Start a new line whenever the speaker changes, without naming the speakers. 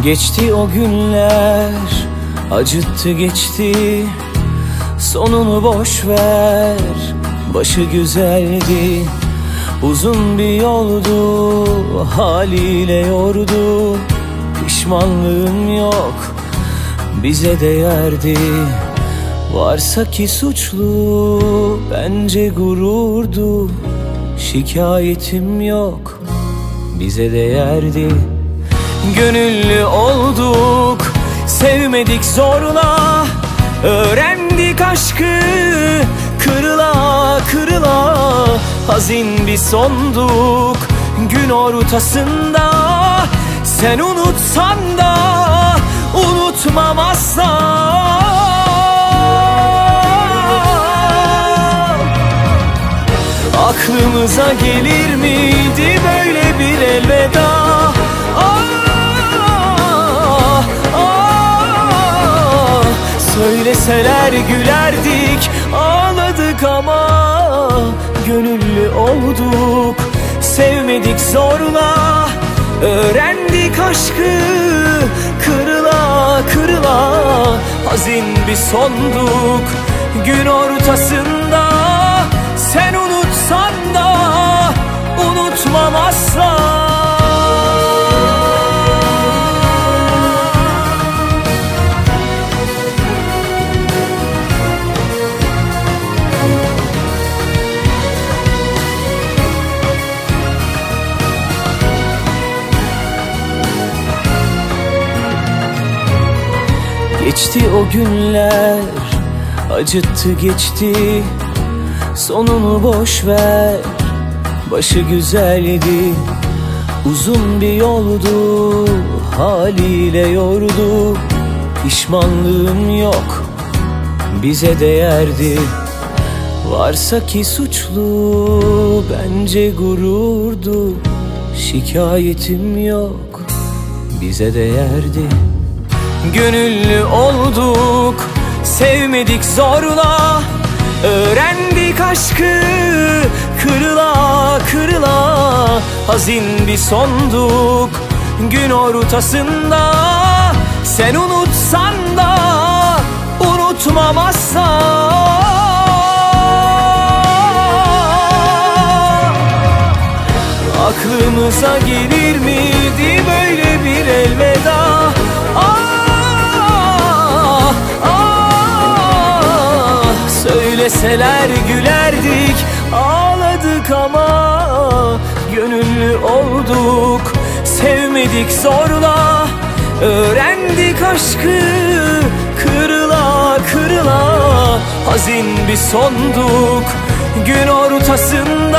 Geçti o günler acıttı geçti. Sonunu boş ver başı güzeldi. Uzun bir yoldu haliyle yordu. Pişmanlığım yok bize değerdi Varsa ki suçlu bence gururdu. Şikayetim yok bize değerdi Gönüllü olduk. Sevmedik zorla Öğrendik aşkı. Kırıla kırıla Hazin bir sonduk. Gün ortasında Sen unutsan da unutmam asla Aklımıza gelir miydi böyle bir elveda Söyleseler gülerdik ağladık ama Gönüllü olduk. Sevmedik zorla Öğrendik aşkı kırıla kırıla Hazin bir sonduk. Gün ortasında Geçti o günler acıttı geçti. Sonunu boş ver başı güzeldi. Uzun bir yoldu haliyle yordu. Pişmanlığım yok bize değerdi. Varsa ki suçlu bence gururdu. Şikayetim yok bize değerdi Gönüllü olduk Sevmedik zorla. Öğrendik aşkı Kırıla kırıla. Hazin bir sonduk Gün ortasında. Sen unutsan da Unutmam asla Aklımıza gelir miydi Söyleseler gülerdik ağladık ama Gönüllü olduk. Sevmedik zorla Öğrendik aşkı kırıla kırıla Hazin bir sonduk. Gün ortasında